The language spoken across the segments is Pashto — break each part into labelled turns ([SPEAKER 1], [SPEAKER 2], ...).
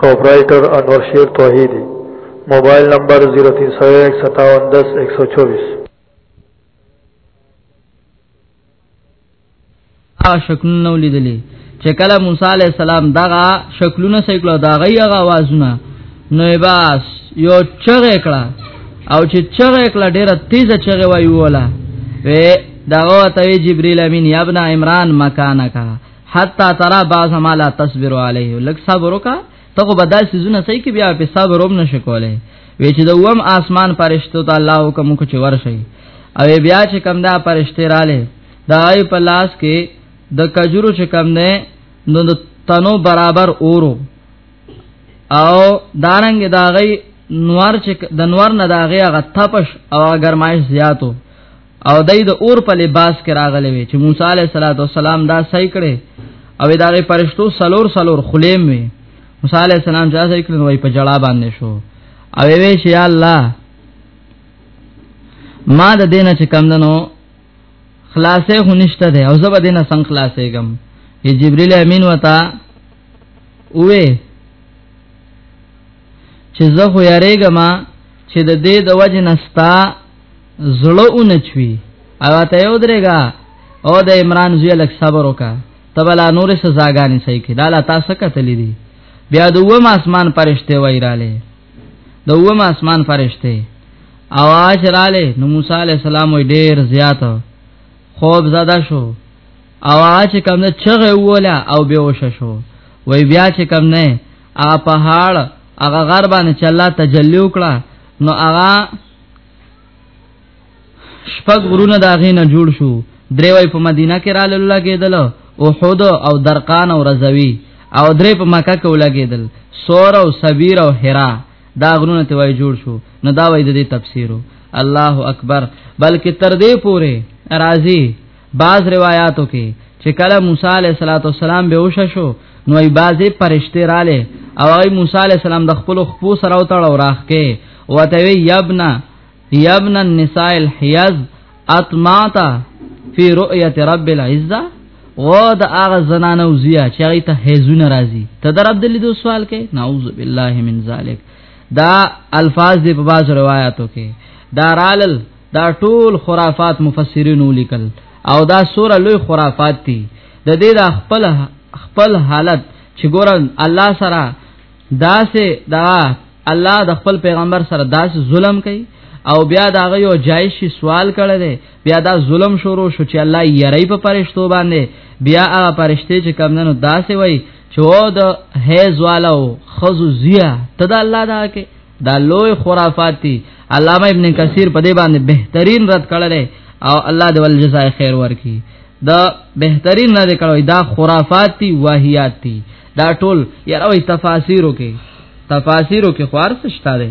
[SPEAKER 1] پروپرائیٹر انور شیر توحیدی موبایل نمبر 03015710124
[SPEAKER 2] ا شکلونه نو لیدلې چې کله موسی علی السلام دغه شکلونه سیکلو دا غي هغه आवाजونه نو باس یو چغه کړه او چې چغه کړه ډیره تیزه چغه وایوله وې دا وته جبرئیل امین یا ابن عمران مکانکا حتا ترى بعض ما لا تصبر عليه لک صبر وکا ته خو بدای سيزونه صحیح کې بیا په صبر وب نشو کوله وی چې د وم اسمان پرشتو ته الله حکم کو چې ورشي او بیا چې کم دا پرشته رااله دا ای په لاس کې د کجورو چې کم نه نو د تنو برابر اورو او دارنګ داغي نوار چې د نوار نه داغي هغه تپش او ګرمایش زیاتو او دای د اور په لباس کې راغلی وي چې موسی علیه السلام دا صحیح کړي او دا غي پرشتو سلور سلور خلیم وي موسی علیه السلام چې صحیح کړي وای په جړا باندې شو او وی چې یا الله ما د دینه چې کم دنو خلاصې هونښت ده او زه به دینه څنګه خلاصې کم ای جبرئیل امین وتا اوه چې زه خو یریګم چې د دې د وجه نستا زړه اونچوي او ته یو درېګا او د عمران زوی لک صبر وکا تبلا نور سزاګانی صحیح کی دا لا تاسو کتلې دي بیا د وم اسمان پرشته وایراله د وم اسمان پرشته اواز رااله نو موسی علی السلام ډیر زیات خوب زده شو اواز کم نه چغه وله او بیوش شو وای بیا چې کم نه ا پهاړ هغه غر باندې چې الله تجلی وکړه نو هغه شپږ غرونه دا غې نه جوړ شو درې وای په مدینه کې را لاله کېدل او حود او درقان او رضوی او درې په مکه کې ولګېدل سور او سبیر او حرا دا غرونه ته وای جوړ شو نو دا وای د دې تفسیرو الله اکبر بلکې تر دې پوره راضی بعض روایتو کې چې کله موسی علیه السلام به وش شو نو ای بازي پرشته رااله او ای موسی علیه السلام د خپل خپو سره او تړ او راخ کې وته وی یبنا یبنا النساء الحیز اطمعتا فی رؤیت رب العزه و د هغه زنانه وزیا چې هغه ته هیزونه راځي ته در عبد الله دو سوال کې نعوذ بالله من ذلک دا الفاظ دی په باز روایتو کې دارالل دا ټول خرافات مفسرینو لیکل او دا سوره لوی خرافات دي د دې د خپل خپل حالت چې ګورن الله سره داسې دا الله د خپل پیغمبر سره داسې ظلم کوي او بیا دا غيو جایش سوال کړي دي بیا دا ظلم شروع شو چې الله یې ری په پرشتو باندې بیا هغه پرشته چې کمندنو داسې وای چې و د هیز والو خزو زیا تدا الله دا کې دا لوی خرافات دي علامه ابن کثیر په دې باندې بهترین رد کړل او الله دې ول جزاء خیر ورکړي دا بهترین نه کړوي دا خرافات دي واهیات دي دا ټول یاره وي تفاسیرو کې تفاسیرو کې خوار څه شته ده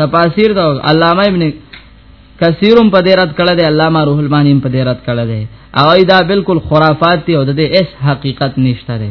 [SPEAKER 2] تفاسیر دا علامه ابن کثیرم په دې رد کړل دي علامه روح المانی په دې رد کړل دي او دا بالکل خرافات دي او د دې اس حقیقت نشته ده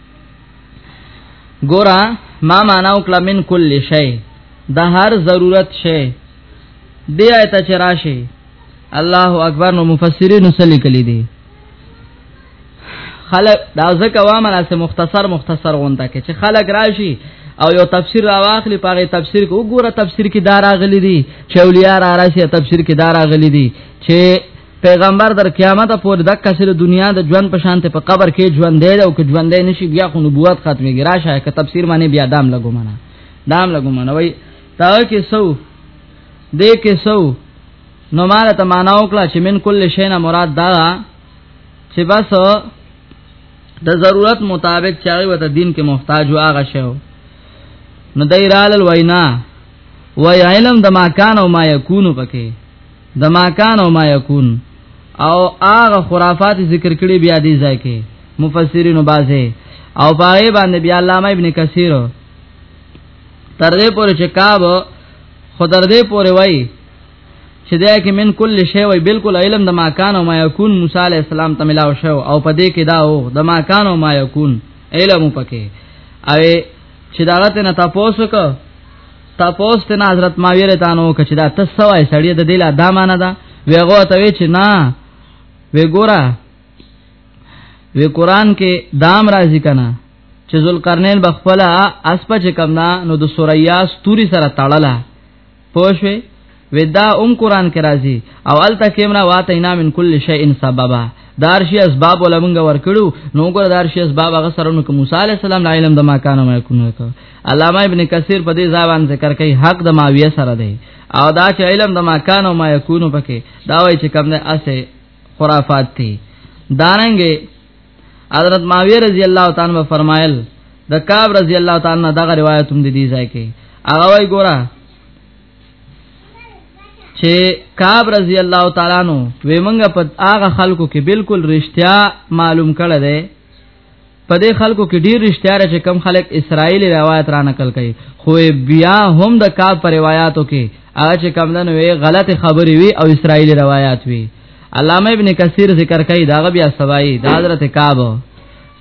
[SPEAKER 2] ګورا ما معنا وکړه من کل شی د هر ضرورت شی دی آیت چې راشي الله اکبر نو مفسرین صلی کلی دی خلق دا ځکه وامه سه مختصر مختصر غونډه کې چې خلق راشي او یو تفسیر راواخلی پاره تفسیر کو ګوره تفسیر کې دارا غلی دي چې اولیاء را راشي تفسیر کې دارا غلی دي چې پیغمبر در قیامت پورې د کسر دنیا د ژوند په شانته په قبر کې ژوند دی او که ژوند دی نشي بیا خو نبوت ختميږي راشه که تفسیر باندې بیا دام لګو معنا دام لګو معنا وای تا کې سو دې کې سو نو مال ته معنا وکړه چې من کل شینا مراد دا چې بس د ضرورت مطابق چاغي وته دین کې محتاج و هغه شو نو دایرال وینا وای علم د ما کان او ما یکون پکې د ما کان او ما یکون او هغه خرافات ذکر کړي بیا دې ځای کې مفسرینو بازه او پاره باندې بیا علامه ابن کثیر تر دې پورې چې کاب خدر دې پورې وای چې دا کې من کل شی وای بالکل علم د ما کان او ما یکون موسی علی السلام ته ملاو شو او په دې کې دا او د ما کان او ما یکون علم پکې او چې داغه ته نه تاسو کو تا پوسټ نه حضرت ماویه رضی الله عنه کچدا تسوای سړی د دې لا دامانه ده دا ویغه ته وی چې نه وی ګورا وی قران کې دام راځي کنه چې ذوالقرنین بخپلا اسپه چې کمنا نو د سوریا ستوري سره تړله پوښوي ودا ام قران کې راځي او الته کیمنا واته اینا من کل شیء سببا دارشي اسباب ولمنګ ورکړو نو ګور دارشي اسباب هغه سره نو موسی عليه السلام لا علم د ما کانو ما کونو ته علامه ابن کثیر په دې ځوان ذکر کوي حق د ماویه سره دی او دا چې علم د ما کانو ما کونو پکې دا وایي چې کوم نه اسه خرافات دي دارنګه حضرت ماویه رضی الله تعالی عنہ فرمایل د کعب رضی الله تعالی عنہ دغه روایت هم دي ځای کې هغه وایي ګوره چې کعب رضی الله تعالی نو وې مونږه په هغه خلکو کې بالکل رښتیا معلوم کړه ده په دې خلکو کې ډیر رښتیا چې کم خلک اسرایلی روایت را نقل کړي خو بیا هم د کعب پر روایتو کې هغه چې کم دنو وې غلط خبري وي او اسرایلی روایت وي علامه ابن کثیر ذکر کوي دا بیا سوای د حضرت کعب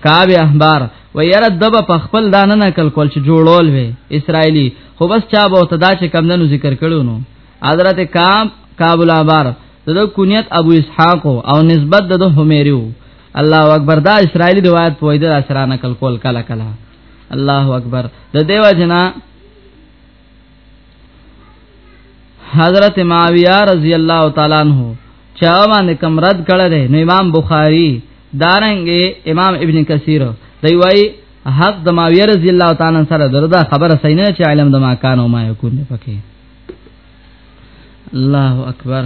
[SPEAKER 2] کعب احبار و یره دبا په خپل دانه نقل کول چې جوړول وي اسرایلی خو بس چا به ته دا چې کم ننو ذکر کړو نو حضرت کعب کعب الابار دغه کونیت ابو اسحاق او نسبت د حمیریو الله اکبر دا اسرایلی روایت په دې سره نقل کول کلا کلا الله اکبر د دیو جنا حضرت معاویه رضی الله تعالی عنہ چا باندې کم رد کړه دی نو امام بخاری دارنګ امام ابن کثیر دی وای حق د ماویه رضی الله تعالی سره دردا خبره سینه چې علم د ما کان او ما یکون پکې الله اکبر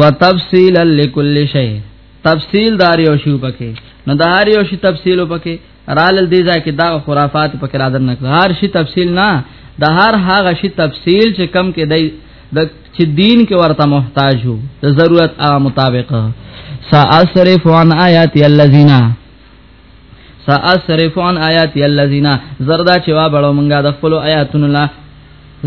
[SPEAKER 2] وتفصیلا لكل شی تفصیل دار یو شی پکې نو دار یو شی تفصیل پکې رالل دی ځکه دا خرافات په کې رادن نکړه هر شي تفصیل نه د هر هغه شي تفصیل چې کم کې دی د چې دین کې ورته محتاج وو د ضرورت هغه مطابق ساصرف عن آیات الذین ساصرف عن آیات الذین زردا چې وا بړو مونږه د خپل آیاتونو لا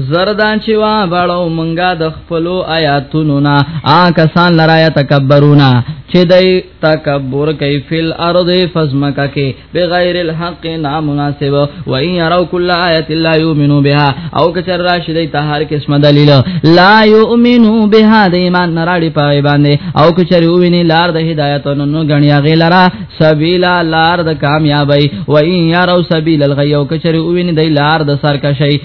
[SPEAKER 2] زردان چې وا باړو مونږه د خپلو آیاتونو نا آ کسان لرایا تکبرونا چې دای تکبر کوي فل ارض فزمکا کې بغیر الحق نامناسب و ان يروا كل آیه لا يؤمنوا بها او کچر راشد ته هر قسم دلیل لا يؤمنوا بها د ایمان نراړي پای باندې او کچر ویني لار د هدایت نو غنیا غیلرا سبیلا لار د کامیابی و ان يروا سبیل الغی او کچر ویني د لار د سرکشی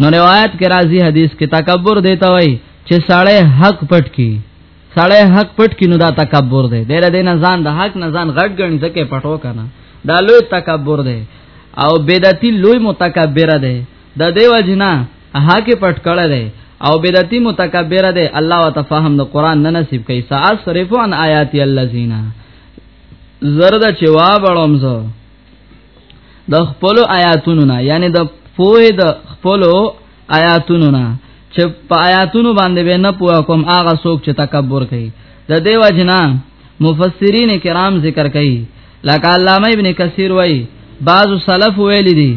[SPEAKER 2] نو روایت کې راځي حدیث کې تکبر دیتا وای چې ساړې حق پټ کی ساړې حق پټ کی نو دا تکبر دی ډېر دې نه ځان د حق نه ځان غټ غني ځکه پټو کنه دا لوی تکبر دی او بدعتي لوی متکبر دی د دیو جنا حق پټ کړه دی او بدعتي متکبر دی الله وتفهم د قران نه نصیب کوي ساصرف عن آیات الذین زرد چوا بړوم زه د خپل آیاتونو نه یعنی د پوه د خپل آیاتونو نه چې په آیاتونو باندې به نه پوه کوم هغه څوک چې تکبر کوي د دیو جنا مفسرین کرام ذکر کوي لکه علامه ابن کثیر وای بعض سلف ویل دي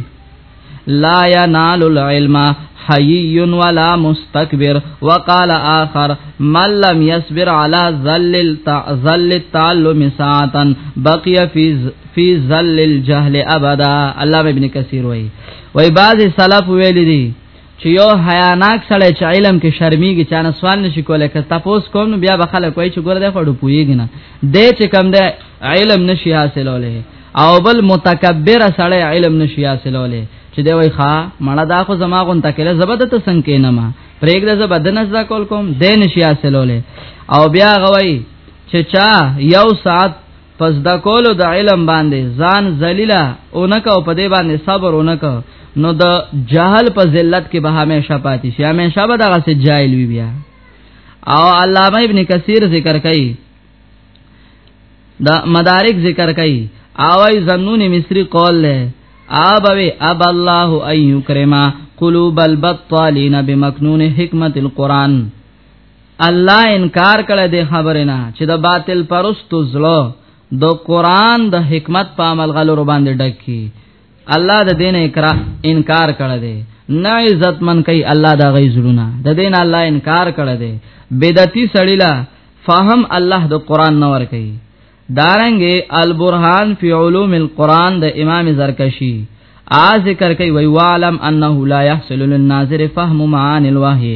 [SPEAKER 2] لا ينال العلم حيي ولا مستكبر وقال آخر من لم يصبر على ذل ذل التعلم ساعه بقي في في ذل الجهل ابدا الله ابن كثير وای وای بعض سلف ویل دي چې یو حیاناک سړی چې علم کې شرمېږي چې نه سوال نشي کولای که تاسو کوم نو بیا به خلک وایي چې ګور دې خړو پويږي نه دې چې کم دې علم نشي حاصلولې او بل متکبر سړی علم نشي حاصلوله چې دی وای ښا مړه دا خو زما غون تکله زبدت څنګه کینما پرېګره زبدن زدا کول کوم دی نشي حاصلوله او بیا غوي چې چا یو ساعت پس د کولو د علم باندې ځان ذلیلا اونکه او په دې باندې صبر اونکه نو د جهل په ذلت کې به همیشه پاتې شي همیشه به دغه سي جاهل وي بیا او علامه ابن کثیر ذکر کوي دا مدارک ذکر کئ اوای زنون مصری قول له آبوی اب الله ان یکرما قلوب البطالین بمکنون حکمت القرآن الله انکار کړه د خبره نه چې د باطل پرستو زلو د قرآن د حکمت په عمل غلو باندې ډکی الله د دین اکراه انکار کړی دی نه عزت من کوي الله دا غي زړونه د دین الله انکار کړی دی بدعتي سړی لا فهم الله د قران نه ور کوي دارنګ البرهان فی علوم القرآن د امام زرکشی آ ذکر کوي وی وعلم انه لا يحصل للناظر فهم معاني الوحي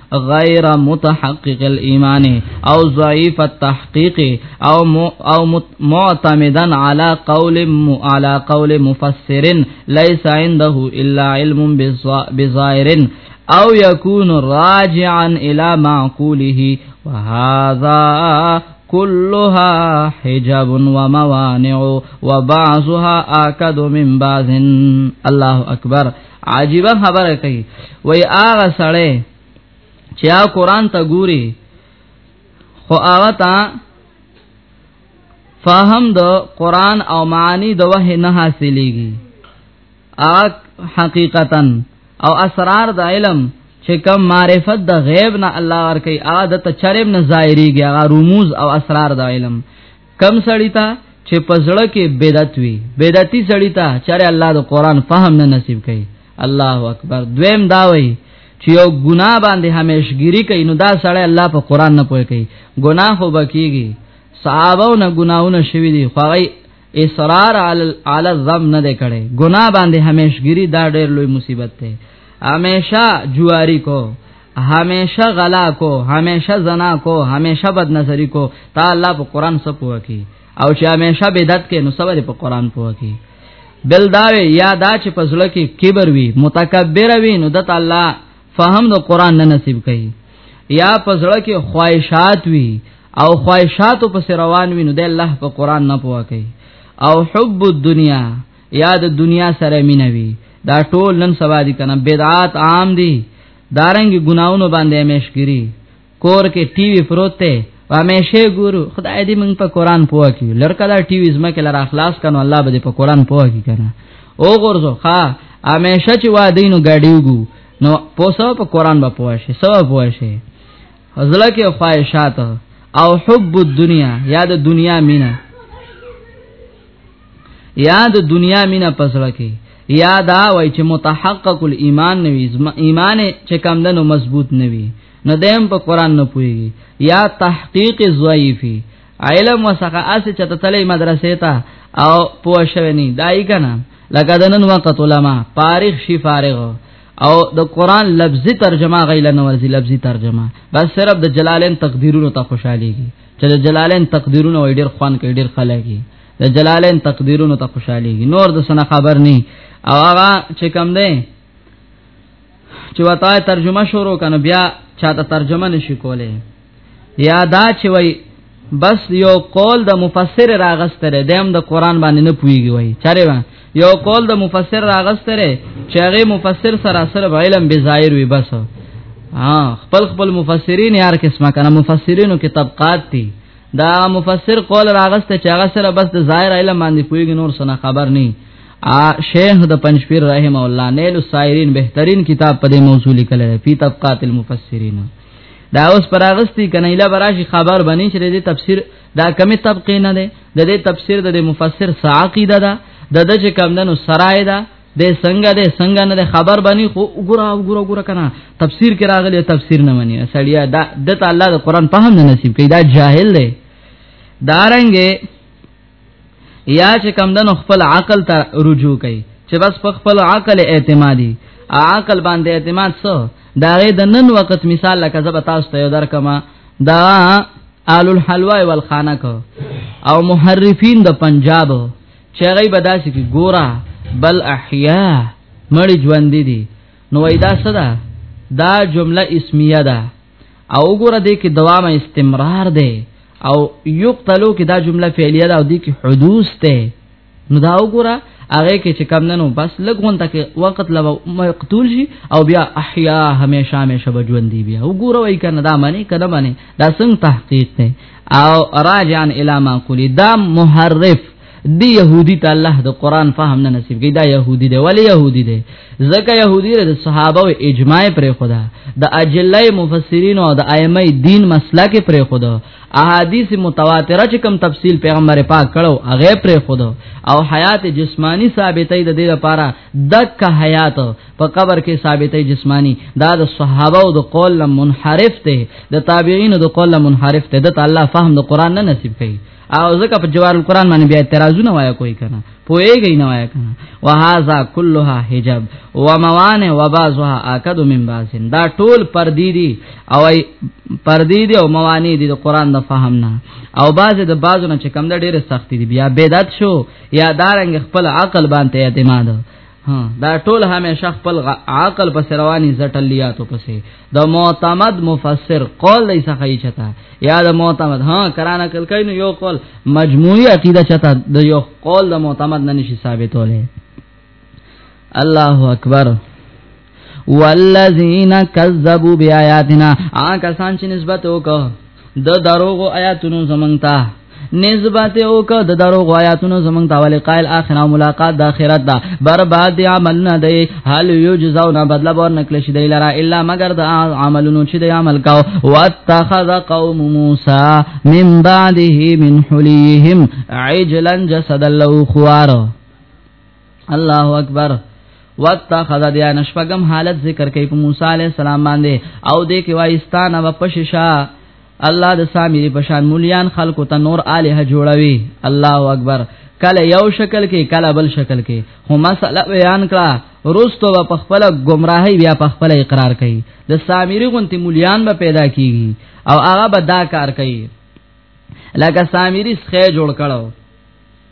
[SPEAKER 2] غیر متحقق الايمان او ضعيف التحقيق او او معتمدا على قول على قول مفسر ليس عنده الا علم بالظاهر شاعر او يكون راجعا الى معقوله وهذا كلها حجاب وموانع وبعضها آكد من بعض الله اکبر عجیب خبره کوي وای هغه سړی چې هغه قران ته ګوري خو هغه ته فهم د قران او معانی د وه نه حاصلېږي هغه حقیقتا او اسرار د علم چې کم معرفت د غیب نه الله ورکي هغه د تچرب نه ظاهريږي هغه رموز او اسرار د علم کم سړی ته چې پزړه کې بدعت وي بدعتي سړی ته چاره الله د قران فهم نه نصیب کړي الله اکبر دویم دا وایي چې یو ګناه باندې همیشګيري کوي نو دا سړی الله په قران نه پوي کوي ګناه خو بکیږي صحابه نه ګناونه شوی دي خو غي اصرار علی الذم نه کړي ګناه باندې همیشګيري دا ډېر لوی مصیبت دی همیشه جواری کو همیشه غلا کو همیشه زنا کو همیشه بد نظری کو تا الله په قران سپو کی او چې همیشه بدعت کې نو سبا په قران پو کی بل دا یا دا چې پزړه کې کبر وی متکبر وی نو د الله فهم د قران نه نصیب کړي یا پزړه کې خواهشات وی او خواهشاتو پس روان وی نو د الله په قران نه پوهه کوي او حب الدنیا یا د دنیا سره مینوي دا ټول نن سبا دي کنه بدعات عام دي دارنګ ګناونو باندې مشکری کور کې ټي وي پروت ته همیشه ګورو خدای دې موږ په قران پوه کړي لړکا دا ټي وي زما کې لار اخلاص کنو الله به په قران پوه کړي کنه او غرزو ښا همیشه چې وا دینو غاډیوګو نو پوسو په قران به پوه شي سو پوه شي ازله کې خواهشات او حب الدنیا یا د دنیا مینه یا د دنیا مینا پسړه کې یا دا وای چې متحقق الایمان نوي ایمان چې کم دنو مضبوط نوي نو دیم په قران نه پويږي یا تحقیق ضعیفی علم وسخه اس چې ته تلې مدرسې ته او پوه شوی نه دای کنه لکه دنن وخت علما فارغ شي فارغ او د قران لفظي ترجمه غیله نه ورزي لفظي ترجمه بس صرف د جلالین تقدیرونو ته خوشاليږي چې د جلالین تقدیرونه وړي ډیر خوان کوي ډیر خلګي د جلالین تقدیرونو ته خوشاله نور د سن خبر نه او هغه چې کم دی چې وتا ترجمه شروع کنه بیا چاته ترجمه نشي کوله یا دا چې وای بس یو قول د مفسر راغستره دیم د قران باندې نه پويږي وای چاره وا یو قول د مفسر راغستره چې هغه مفسر سره سره علم به ظاهر وي بس ها خپل خپل مفسرین یار قسمه کنه مفسرینو کې طبقات دي دا مفسر قول راغسته چې هغه سره بس د ظاهر علم باندې پویږي نور سره خبر نه شیخ د پنځپیر رحم الله نیل السائرین بهترین کتاب په دې موضوع لیکل دی په طبقات المفسرین دا اوس پراغستی کنه اله براشي خبر بنی چې دې تفسیر دا کمی طبقه نه ده د دې تفسیر د مفسر ساقی ده ده د د چې کم دنو سرای ده د څنګه د څنګه نه خبر باندې خو وګوره وګوره وګوره کنه تفسیر کې راغلی تفسیر نه مني سړیا دا د الله د قران په هم نه نصیب کړي دا جاهل دی دارنګې یا چې کم دنو خپل عقل ته رجوع کوي چې بس په خپل عقل اعتمادي عقل باندې اعتماد سو دا غي د نن وخت مثال لکه زب تاسو ته درکما دا آل الحلوا والخانه کو او محرفین د پنجاب چې غي بداسي کې ګورا بل احیا مړی ژوند دي نو ایدا صدا دا جمله اسمیه ده او وګوره دې کې دوام استمرار ده او یقتلو کې دا جمله فعلیه ده او دې کې حدوث ده نو دا وګوره هغه کې چې کم ننو بس لګون تک وخت لو مقتول شي او بیا احیا همیشه همیشه بجوندي بیا وګوره وای کنه دا معنی کده معنی دا څنګه تحقیق نه او راجعا الی معقولی دا محرف دی يهودي ته الله د قران فهم نه نصیب کړي دا يهودي دی ولی يهودي دی ځکه يهودي د صحابه او اجماع پر خدا د اجله مفسرین او د ائمه دین مسلک پر خدا احادیث متواتره چې کوم تفصیل پیغمبر پاک کړو هغه پر خدا او حیات جسمانی ثابتې د دې لپاره دک حیات په قبر کې ثابتې جسمانی دا د صحابه او د قول منحرف ته د تابعین د قول منحرف ته د الله فهم د قران نه نصیب کړي او ځکه په جوار القرآن باندې بیا اعتراضونه وایا کوي کنه پوېږي نه وایا کنه وهذا كلها حجاب وموانع وبعضها اكد من بعض دا ټول پردي دي او پردي دي او موانع دي د قرآن د فهم نه او بعض د بعضو نه چې کم د ډېر سخت دي بیا بدعت شو یا دارنګ خپل عقل باندې اعتماد ها دا ټول همیشه خپل عقل پس رواني زټلیاتو پسې د معتمد مفسر قول دی څخه یې چتا یا د معتمد ها کرانه کل کین یو قول مجموعی عقیده چتا د یو قول د معتمد نه نشي ثابتوله الله اکبر والذین کذبوا بیااتنا آ کسان چې نسبت وکړه د دروغ آیاتونو زمنګ ته نسبت او که د درو غیاتونو زمنګ تاول قائل اخر ملاقات د اخرت دا برباد عمل نه دی هل یجزاونا بدل بور نکل شي دی لرا الا مگر د عملونو چې د عمل کاو واتخذ قوم موسی من بعده من حلیهم عجلا جسد له خوار الله اکبر واتخذ دیا نشپغم حالت ذکر کوي په موسی علی السلام باندې او دې کې وایستان او پششا الله د سامری پشان مولیان خلق ته نور الہ جوړوي الله اکبر کله یو شکل کې کله بل شکل کې هم مسله بیان کړه روستو په خپل گمراهي بیا په خپل اقرار کوي د سامری غونتی مولیان به پیدا کیږي او هغه به دا کار کوي لکه سامری څخه جوړ کړو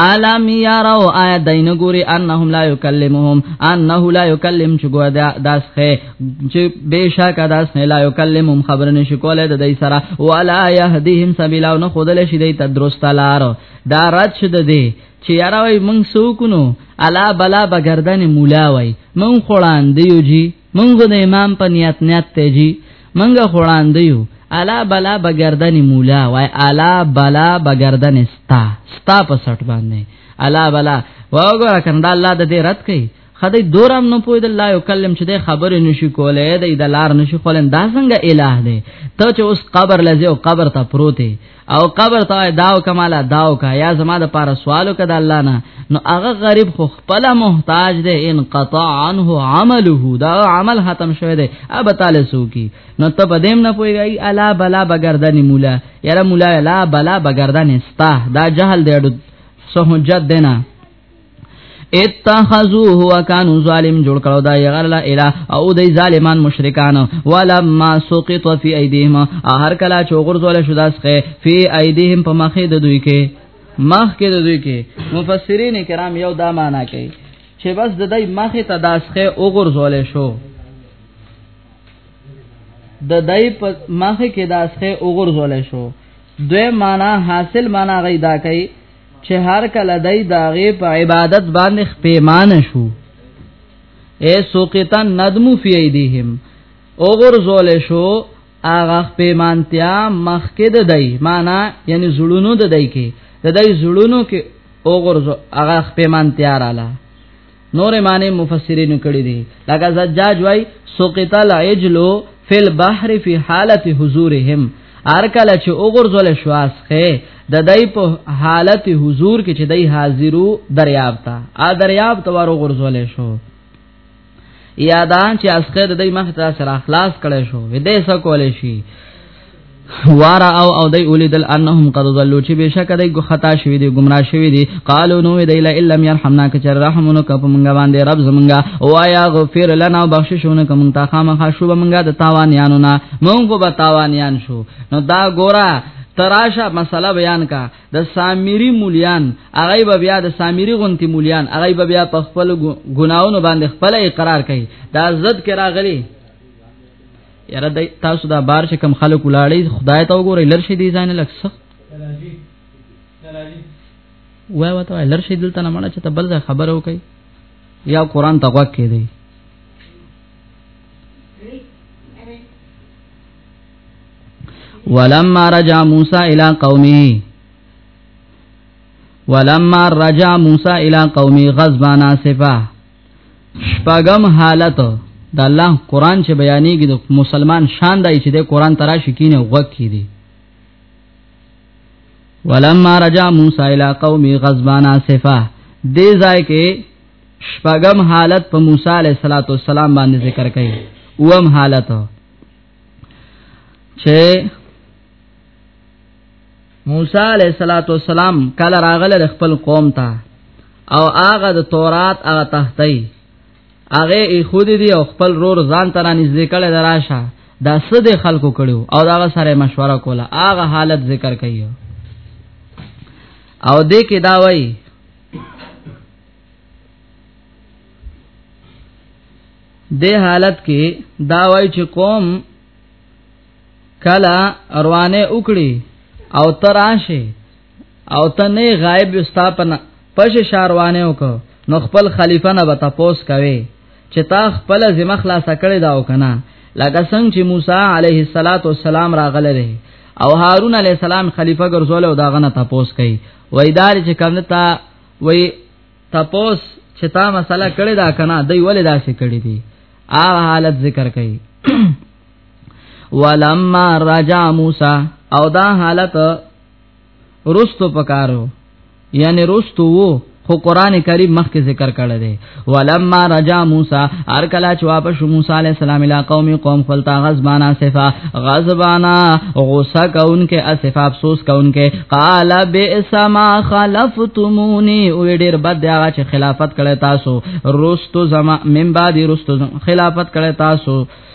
[SPEAKER 2] عالم یارو آیا دین ګوري انهم لا یکلمهم انه لا یکلم چې ګو دا داس خې چې بشک داس نه لا یکلمهم خبر نشي کولای د دې سره ولا یهدیهم سبیلا نو خودل شي د تدرست لار دا رات شد دی چې یارا وای مونږ سوکونو الا بلا بغردن مولا وای مونږ خړان دیو جی منګ د امام په نیت نیت ته جی منګ خوران دیو الا بلا بغردن مولا وای الا بلا بغردن ستا ستا په سټ باندې الا بلا وګوره کنده الله د دې رد کړي خدای دورم نو پوی د الله یو کلم چې د خبرې نشي کولای د دلار نشي کولای دا څنګه الہ دی ته چې اوس قبر لځه او قبر ته پروت او قبر ته داو کمالا داو کا یا زما د پاره سوالو کده الله نه نو هغه غریب خو خپل محتاج دی ان قطع عنه عمله دا عمل ختم شوی دی اب تعالی سوکی نو ته بدیم نه پویږي الا بلا بغردن مولا یاره مولا الا بلا بغردن استا دا جهل دی ډو سو حجت دینا اتخذوه وكانوا ظالم جوړ کړو دا یغر لا اله او دای ظالمان مشرکان ولما سقط في ايديهم هر کلا چوغور زول شو داسخه في ايديهم په مخه د دوی کې مخ کې د دوی کې مفسرین کرام یو دا معنا کوي چې بس د دای مخه ته داسخه اوغور زول شو د دای په مخه کې داسخه اوغور زول شو دوی معنا حاصل معنا غي دا کوي چې هر کله دای داغه په عبادت باندې پیمان شو اے سوقتا ندم فی ایدیهم او غرزول شو اغه پیمانتیا مخکې د دای معنا یعنی زړونو د دای کې د دای زړونو کې او غرزو اغه پیمانتیا رااله نور معنی مفسرین کړی دي لکه زجاج وای سقط العجل فی البحر فی حالت حضورهم ار کله چې وګرځول شواس خې د دای په حالت حضور کې چې دای حاضرو دریاب ته ا دریاب ته ور وګرځول شو یادان چې اسخه د دای مخ ته سره اخلاص کړي شو ودې سکول شي وارا او او دای اولیدل انهم قد ضلوا چې بشک دای ګو خطا شوی دی گمراه شوی دی قالو نو دی لا الا يرحمنا کچر رحمونو کپ مونږه باندې رب زمونږه وایا غفر لنا بخششونه کوم تا خامخا شو مونږه د تاوانیانو نه مونږ به تاوانیان شو نو دا ګورا تراشه مسله بیان کا د سامری مولیان هغه به بیا د سامری غونتی مولیان هغه به بیا په خپل ګناونو باندې خپل اقرار کوي دا عزت کې راغلي یاره د تاسو دا بار چې کم خلک ولاړی خدای ته وګورئ لرشي دي ځان لک څه وای وته لرشي دلته نه مړه چې ته بل خبر وکي یا قران ته غوږ کې دی ولما رجع موسی الى قومه ولما رجع موسی الى قومه غضبان اسفه شپږم حالت د الله قران چې بیانېږي د مسلمان شان دی چې د قران ترا شکینه وغک کړي ولما رجع موسی الى قومه غضبان اسفا دې ځای کې شپږم حالت په موسی عليه صلوات والسلام باندې ذکر کړي اوم حالت چې موسی علیہ الصلوۃ والسلام کله راغله خپل قوم ته او هغه د تورات هغه تحتی هغه ای خود دی او خپل رور ځان ته نږدې کړي دراشه دا سده خلکو کړو او دا سره مشوره کوله هغه حالت ذکر کوي او دې کې دا وای دې حالت کې دا وای چې قوم کلا روانه وکړي او تراشه او ته نه غایب وستا پنه پښ شاروانه وک نو خپل خلیفہ نه بتا پوس کوي چې تا خپل ذمہ خلاص کړی دا وکنه لکه څنګه چې موسی علیه الصلاۃ والسلام راغله دی او هارون علیه السلام خلیفہ ګرځول او دا غنه تپوس کوي وای دار چې کوم تا وای تپوس چې تا مسله کړی دا کنه دی ولې داسې کړی دی آ حالت ذکر کوي ولما رجا موسی او دا حالت رستو پکارو یعنی رستو وو خو قران کریم مخکې ذکر کړی دی ولما رجا موسی ار کلا چې واپس موسی علی السلام اله قوم قوم خپلتا غضبانا صفا غضبانا غصه کونکې اسفا افسوس کونکې قال بئس ما خلفتمونی او ډیر بد دی هغه چې خلافت کړی تاسو رستو زما من بعد رستو خلافت کړی تاسو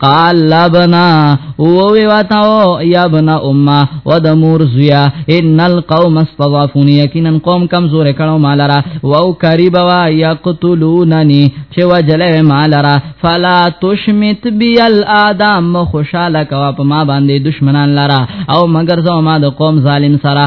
[SPEAKER 2] قال لبنا او وی واتاو یا بنا امه و د مور زیا ان القوم استضعفون یقینا قوم کمزور کړه مالرا او قریب وا یقتلوننی چې وجلې مالرا فلا تشمت بی الادم خوشاله کوا په ما باندې دشمنان لرا او مگر زما د قوم ظالم سره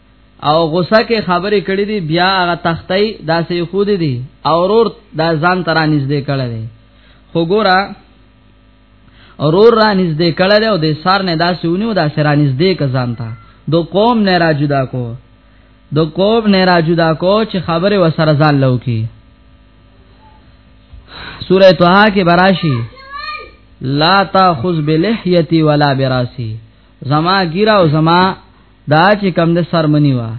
[SPEAKER 2] او غوسه کې خبرې کړې دي بیا هغه تختې داسې خود دي او رور دا ځان تر نږدې کړه دي خو ګوره رور را نږدې کړه دي او د سار نه داسې ونیو داسې را نږدې ک ځان ته دو قوم نه را جدا کو دو قوم نه را جدا کو چې خبره وسره ځان لو کی سوره طه کې براشي لا تاخذ بلحیتی ولا براسی زما ګیرا او زما دا چې کم د سرمنی وا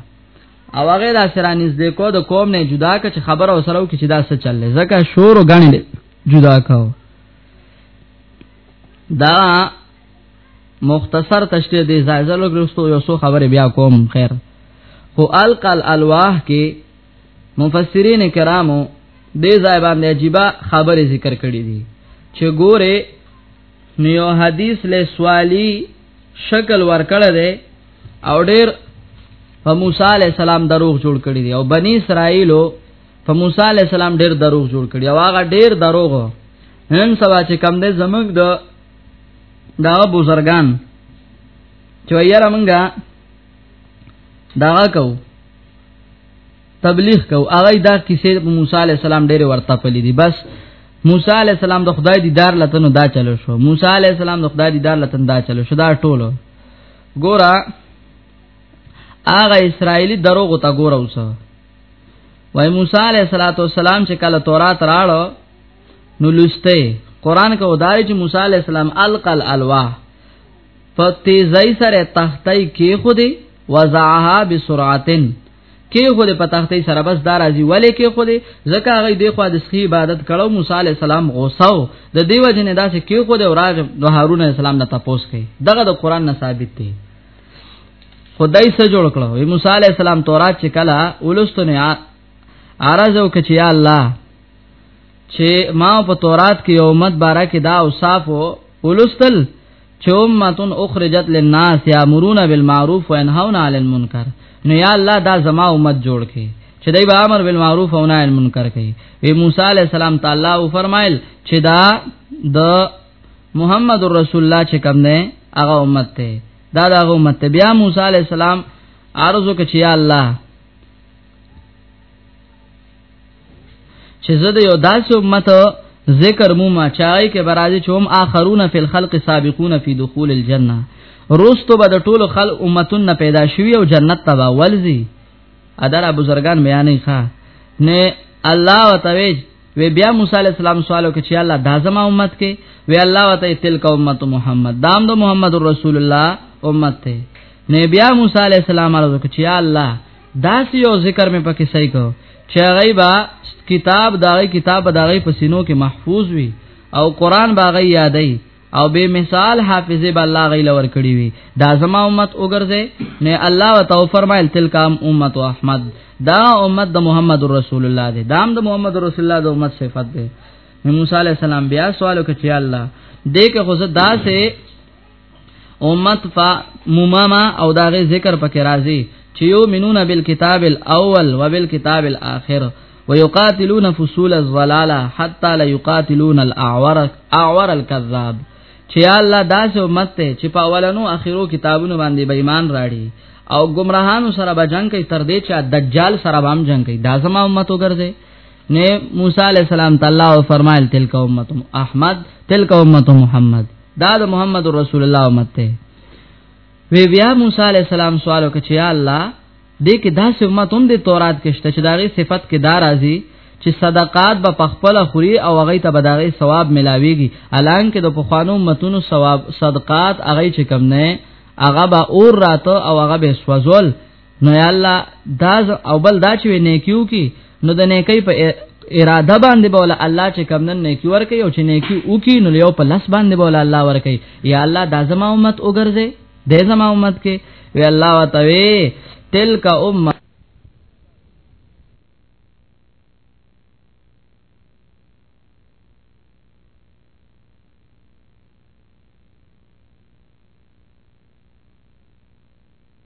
[SPEAKER 2] او هغه د سرانیز د کو د قوم نه جدا ک چې خبر او سره کې چې دا څه چلل زکه شور او غنل جدا کاو دا مختصر تشریح دی زایزلو ګرستو یو څو خبره بیا کوم خیر خو القل الواح کې مفسرین کرامو دې ځای باندې عجیب خبره ذکر کړې دي چې ګوره نیو حدیث له سوالی شکل ورکړه دی او ډیر په موسی علی السلام دروغ جوړ کړی دی او بنی اسرائیلو په موسی علی السلام ډیر دروغ جوړ کړی او هغه ډیر دروغ نن سبا چې کم دی زمنګ د دا بزرگان چې یاره مونږه دا کو تبلیغ کو هغه دا کیسه په موسی علی السلام ډېر ورته پلي دي بس موسی علی السلام د خدای دیدار لته نو دا چلو شو موسی علی السلام د خدای دیدار لته دا چلو شو دا ټولو ګورا هغه اسرایلی دروغ ته ګورا اوسه وای موسی علیہ الصلوۃ والسلام چې کله تورات راړو نو لسته قران کې وداري چې موسی علیہ السلام القل الوا په تیزی سره تختای کې خودي وزعها بسرعتن کې خو د پتاختې سره بس دار ازي ولې کې خو دې زکه هغه دې خو د سخي عبادت کړو موسی عليه السلام غوساو د دیو جن داسې کې خو د اوراج د هارون اسلام نه تپوس کړي دغه د قران نه ثابت دی خدای سره جوړ کړو موسی عليه السلام تورات چې کلا ولستونه عارض او کچ یا الله چې ما په تورات کې یو مت بارا کې دا اوصاف ولستل چې امتون اخرجت للناس یامرون بالمعروف وینهون عن المنکر نو یا الله دا زما امت جوړ کړي چې دای به امر بالمعروف او نهی عن المنکر کوي وی موسی علی السلام تعالی او فرمایل چې دا د محمد رسول الله چې کوم نه هغه امت ته دا دا هغه امت بیا موسی علی السلام عرض وکړي یا الله چې زه د یو داسې امت ذکر مو ما چای کې برازي چوم اخرون فی الخلق سابقون فی دخول الجنه روستو به د ټولو خل امتون نه پیدا شوی او جنت تبا ولزی ادر ابو زرغان بیانې ښا نه الله وتعالى وی بیا موسی علی السلام سوالو کې چې الله دا زما امت کې وی الله وتعالى تلک امت محمد دام دو محمد رسول الله امت ته نه بیا موسی علی السلام عرض کې چې الله داسې یو ذکر مې پکې صحیح کو چې هغه با کتاب دغه کتاب دغه پسینو کې محفوظ وي او قران باغې یادې او به مثال حافظه به الله غي لور کړی وي دا زما امت وګرځي نه الله وتو فرمایل تلکام امت احمد دا امت د محمد رسول الله دی دام د دا محمد رسول الله د امت صفت دی موسی علی السلام بیا سوال وکړ چې الله دې که خو زه داسې امت فا ممما او داغه ذکر پکې راځي چې یو منون بالکتاب الاول وبالکتاب الاخر ويقاتلون فصول الضلاله حتى لا يقاتلون الاعور اعور الكذاب چې الله داسې امت ته چې په اولنو اخرو کتابونو باندې به ایمان راړي او گمراهانو سره به جنگ کوي تر دې چې دجال سره به هم جنگ کوي دا زما امت وګرځي نه موسی علی السلام تعالی فرمایل تلک امه احمد تلک امه محمد دا د محمد رسول الله امت ته وی بیا موسی علی السلام سوال وکړ چې یا الله دې کې داسې امت هم د تورات کې شته چې داغه صفت کې دار راځي چې صدقات به پخپل خوري او هغه ته بداغه ثواب ملاويږي الان کې د پخوانو امتونو ثواب صدقات هغه چې کم نه هغه به اور راته او هغه به سوزول نو یا الله دا او بل دا چې نیکیو کی نو د نیکی په اراده باندې بوله الله چې کمنن نیکی ور کوي او چې نیکی او کی نو یو په لس باندې بوله الله ور کوي یا الله دا زما امت وګرځي د زما امت کې وی الله وتوي تلک امه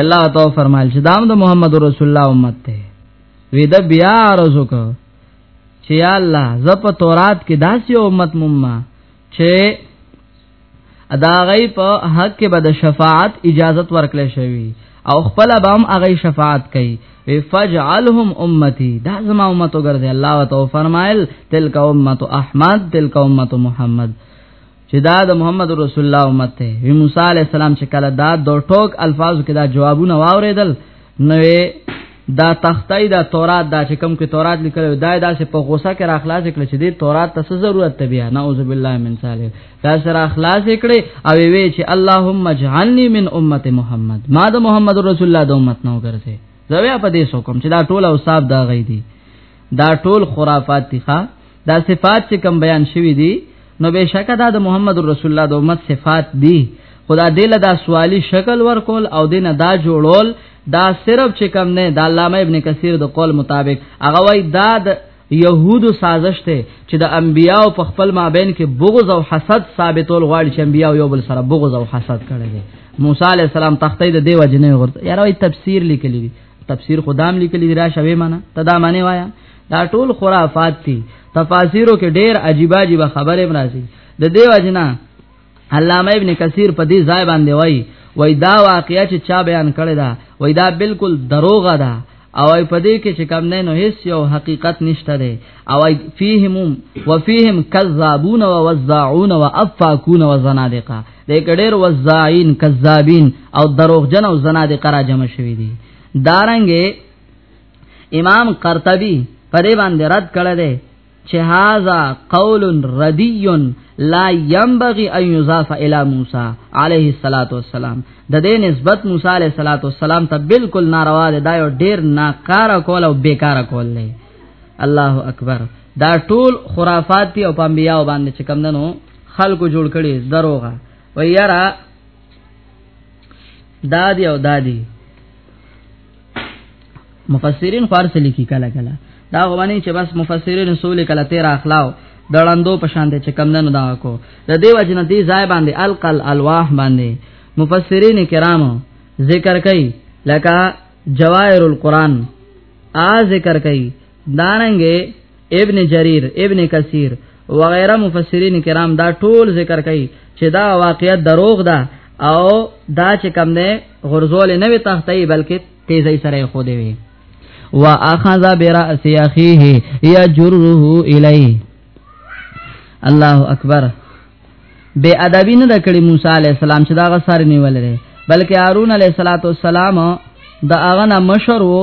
[SPEAKER 2] الله تو فرمایل چې دام د محمد رسول الله امت ته وی دا بیا عرضو کو چې الله ز په تورات کې داسې امت مما چې ادا غي په حق کې به د شفاعت اجازت ورکړې شوی او خپل به هم هغه شفاعت کوي وی فجعلهم امتی دا زما امت وګرځي الله وتو فرمایل تلک امه احمد تلک امه محمد چې دا د محمد رسول الله امت ته وی موسی علی السلام چې کله دا د ټوک الفاظو کې دا جوابونه واوریدل نوې دا تختای دا تورات دا چې کوم کې تورات لیکل دا دا چې په غوسه کې راخلاص کړي چې دې تورات ته ضرورت ته بیا نعوذ بالله من صالح دا سره اخلاص کړي او وی چې اللهم اجعلني من امه محمد ما د محمد رسول الله د امت نو ګرځي زویا په دې سو کوم چې دا ټول او صاحب دا غي دي دا ټول خرافات دي ښا دا صفات چې کم بیان شوی دی نو بهشکه دا د محمد رسول الله د امت صفات دي خدا دې له دا سوالی شکل ورکول او دینه دا جوړول دا صرف چې کم نه د علامه ابن کثیر د قول مطابق هغه وای دا د يهودو سازش ته چې د انبياو په خپل مابین کې بغض او حسد ثابتول غواړي چې انبياو یو بل سره بغض او حسد کړي دي موسی عليه السلام تختې د دیو جنې ورته یاره تفسیر لیکلی دي تفسیر خدام لیکلی دي را شوي معنا تدا معنی وایا دا ټول خرافات دي تفاسیرو کې ډېر عجیب عجیب خبره مرাজি د دیو اجنا علامه ابن کثیر په دې ځای باندې وای وای دا واقعیا چې چا بیان کړی دا وای دا بالکل دروغ ده او ای پدې کې چې کم نه نو هیڅ یو حقیقت نشته دی او ای فیهم و فیهم کذابون و وزاعون و افاکون و زنادقه دې کډیر وزاعین کذابین او دروغجن او زنادقه را جمع شوی دي دارنګه امام قرطبي په دې باندې رد کړی دی چې هاذا قول ردی لا ينبغي ان يضاف الى موسی عليه الصلاه والسلام د دې نسبت موسی عليه الصلاه والسلام ته بالکل ناروا دی دا یو ډیر ناکاره کول او بیکاره کول دی الله اکبر دا ټول خرافات دی او پامبیا باندې چې کم دنو خلکو جوړ کړي دروغه و یرا دادی او دادی مفسرین خارص لیکي کله کله دا غوانی چې بس مفسرین رسول کله تیر اخلاو د لاندو پشان دي چې کم نه دا کو د دې وجنه دي ځای باندې القل الواح باندې مفسرین کرامو ذکر کوي لکه جواهر القرآن آ ذکر کوي دارنګ ابن جریر ابن کثیر وغیرہ مفسرین کرام دا ټول ذکر کوي چې دا واقعیت دروغ ده او دا چې کم نه غرزول نه وي تختې بلکې تیزی سره خو دی وي واخذ براس اخيه يجره اليه الله اکبر بے ادبی نه دکړي موسی علی السلام چې دا غسر نیول لري بلکې هارون علی السلام د هغه نه مشر وو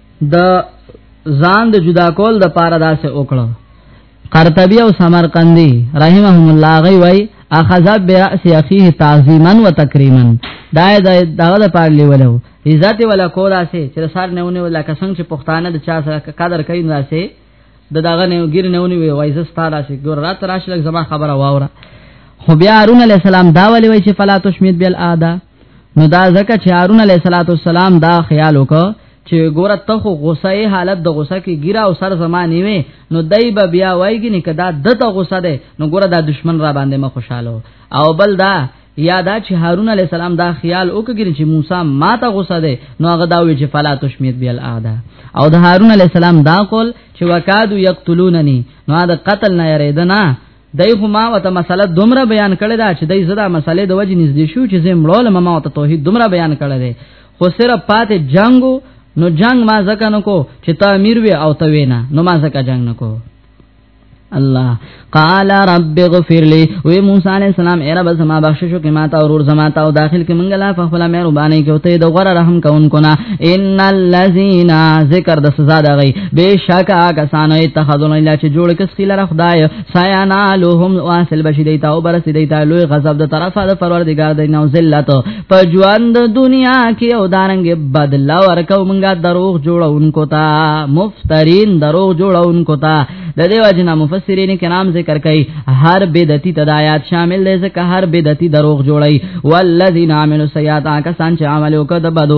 [SPEAKER 2] د ځان د جدا کول د پاره داسې وکړو قرطبی او سمرقندی رحمهم الله غي وای اخذ براس اخيه تعظیما وتکریما دا دغه د پاره لیولو عزت ولا کو داسې چې سر نه ونه ولا کسان چې پښتانه د چا سره قدر کوي داسې د دغه نه ګیر نه ونی وای وای زستا راشي ګور رات راشي لږ زما خبره واوره خو بیا هارون علی السلام دا ولې وای چې فلا تشمید بیل اعدا نو دا ځکه چې هارون علیه السلام دا خیال وکړ چې ګوره ته خو غوسه حالت د غوسه کې ګیرا او سر زمانی وي نو دای به بیا وایګی نه کدا دته غوسه ده نو ګوره دا دشمن را باندې ما خوشاله او بل دا یادا چې هارون علی السلام دا خیال وکړي چې موسی ما ته غوسه ده نو هغه دا وی چې فلا تشمیت بیل اعدا او د هارون علی السلام دا قول چې وکادو یقتلوننی نو دا قتل نه یریدنه دای خو ما وته مسله دومره بیان کړی دا چې دای زدا مسله د وجې نږدې شو چې زم مړول ما وته توحید دومره بیان کړی دی خو سره پاتې جنگو نو جنگ ما زکه نو کو چې تا امیر وی او ته وینا نو ما زکه جنگ نو کو الله قال رب اغفر لي وي موسی عليه السلام اے رب سما بخششو کې ماته اور زما ته او داخل کې منګ لا فخل مې ربانه کې ته د غره رحم کون کنا ان الذين ذکر د سزا دا غي بشک هغه سانو اتخذون الا چې جوړ کس خیل را خدای سایانا لهم واصل بشدی تا او برس دی تا لوی غضب د طرفه د پروردگار دی نو ذلت په ژوند دنیا کې او دارنګ بدل ورکو مونږه دروغ جوړونکو تا مفترین دروغ جوړونکو تا د دیو جنا مفسرین کرام ذکر کوي هر بدعتي تدایات شامل دي ځکه هر بدعتي دروغ جوړي والذین عملوا سیئات کسان چې عمل وکړ د بدو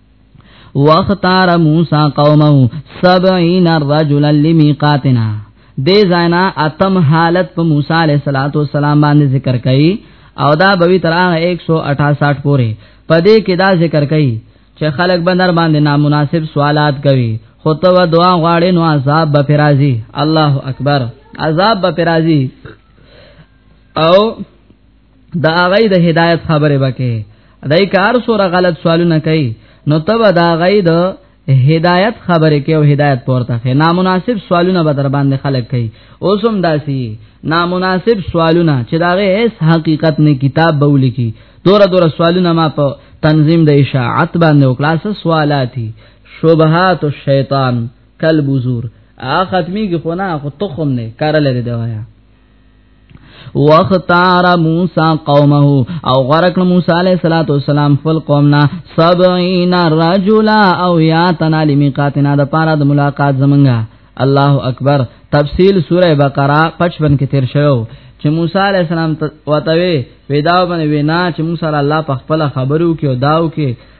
[SPEAKER 2] واختار موسی قومه 70 رجلا لمیقاتنا دې زینا اتم حالت په موسی علیه الصلاۃ والسلام باندې ذکر کړي او دا بوي تر 168 پورې پدې کې دا ذکر کړي چې خلک بندر باندې نامناسب سوالات کوي خو ته دعا غواړې نو عذاب به پرازي الله اکبر عذاب به پرازي او دا غي د هدایت خبره وکي دای کار سره غلط سوالونه کوي نو تب دا غي د هدایت خبره کوي او هدایت پورته خي نامناسب سوالونه به در باندې خلک کوي اوسم داسي نامناسب سوالونه چې دا غي اس حقیقت نه کتاب به ولیکي دور دور سوالونه ما په تنظیم د اشاعت باندې او کلاس سوالاتي شبهات الشیطان کلب زور ا ختمی کی خو نه خو تخم نه کار لري دی وایا واختار موسی قومه او غرق موسی علیہ الصلوۃ والسلام فل قومنا 70 رجلا او یاتنا لمیقاتنا د پاره د ملاقات زمنګا الله اکبر تفصیل سوره بقره 55 کې تیر شوی چې موسی علی السلام وتوي ودا باندې وینا چې موسی الله په خپل خبرو کې او داو کې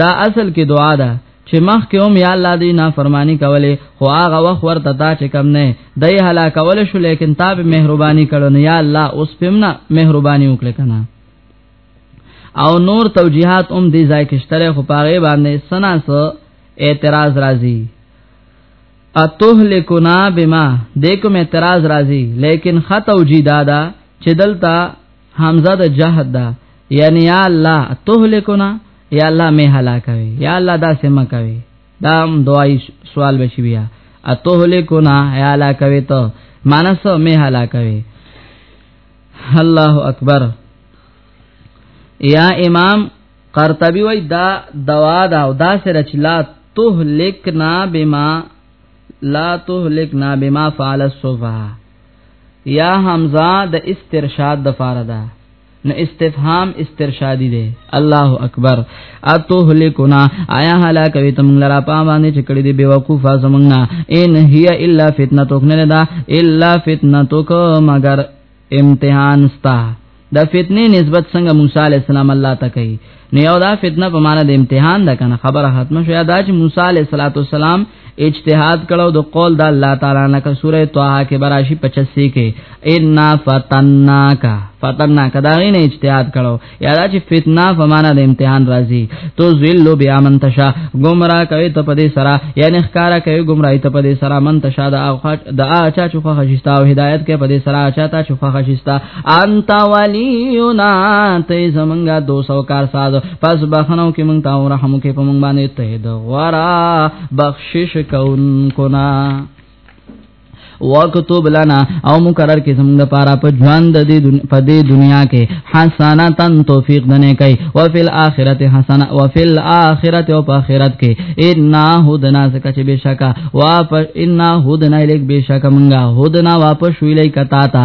[SPEAKER 2] دا اصل کې دعا ده چې مخ کې هم یا الله دې نافرمانی کولې خو هغه وخت ورته تا چې کم نه دای هلاکول شو لیکن تا به مهرباني کړو نه یا الله اوس پمنه مهرباني وکړه کنه او نور توجیهات هم دې ځای کې شتره خو پاره باندې سنا سو اعتراض راځي اتهلکنا بما دې کوم اعتراض راځي لیکن خطو جی دادا چې دلته حمزه د جهد ده یعنی یا الله تهلکنا یا الله می هلاکوي یا الله دا سم کوي دا دعای سوال بشي بیا اتهلکنا یا هلاکوي ته مانس می هلاکوي الله اکبر یا امام قرطبی وای دا دوا دا او دا سره چې لا تهلکنا بما لا تهلکنا بما فعل الصفه یا حمزه د استرشاد د فار ده نو استفهام استرشادی دی الله اکبر اتو هلیکونا آیا هلاک وی تم لرا پا باندې چکړی دی بیوقوفه زمنګنا ان هی الا فتنه توک نه ده الا فتنه توک مگر امتحان ستا دا فتنه نسبت څنګه موسی علی السلام الله ته کوي نو یو دا فتنه په معنا د امتحان ده کنه خبره ختمه شو دا چې موسی علی السلام اجتهاد کړو د قول د الله تعالی نه کا سوره طه کې براشي 85 کې ان فتناک فتناک دا غي نه اجتهاد کړو یا دا چې فتنه په معنا د امتحان راځي تو ذل بیا من تشا گمراه کوي ته په دې سره یعنی ښکارا کوي گمراهي ته په دې سره من تشا د اخوا د اچا چې خو خشستا او هدایت کې په دې سره اچا ته چې خو خشستا انت ولینا ته زمونږه دو سو کار ساز پس بخنو کې مونږ ته رحم کې په مونږ باندې ته د غورا بخشش کون کو نا وکتب لنا او مقرر کې زموږ لپاره په ژوند د دې په دې دنیا کې حسناتن توفیق دنه کوي او فل اخرت حسنه او فل اخرت او په اخرت کې ان هدنا زکه چې بشکا واپ ان هدنا الیک بشکا مونږه هدنا واپس ویلې کتا تا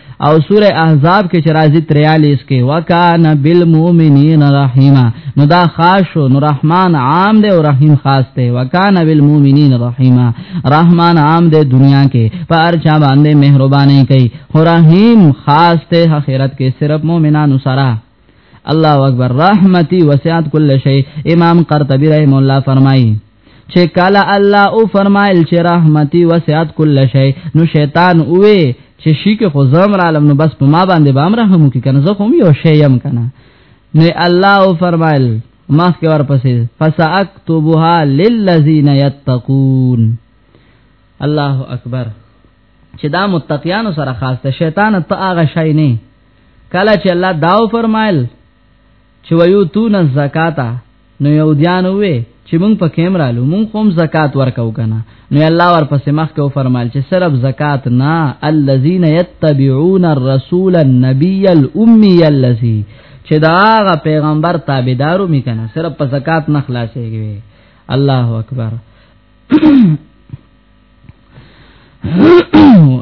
[SPEAKER 2] او سوره احزاب کې چې راځي 43 کې وکانا بالمؤمنین رحیما نو دا خاص نو رحمان عام دی او رحیم خاص دی وکانا بالمؤمنین رحیما رحمان عام دی دنیا کې پر چا باندې مهرباني کوي خو رحیم خاص دی آخرت کې صرف مؤمنانو سره الله اکبر رحمتي وسعت کل شی امام قرطبي رحم الله فرمایي چې کله الله او فرمایل چې رحمتي وسعت کل شی نو شیطان اوې چې شي کې خو زم را لم نو بس په ما باندې به امر هم کې کنه زه خو یو شی يم کنه نو الله او فرمایل مخ کې ورپسې فساكتبها للذین یتقون الله اکبر چې دا متقیانو سره خاص ده شیطان ته هغه شای نه کله چې الله داو فرمایل چې ویو تو نه زکاتا نو یو دیان وې چې مونږ په کیمرا لو مونږ هم زکات ورکاو کنه نو الله ورپسې مخ کو فرمایل چې صرف زکات نه الذين يتبعون الرسول النبي الامي الذي چې دا هغه پیغمبر تابعدارو میکنه صرف په زکات نه خلاصيږي الله اکبر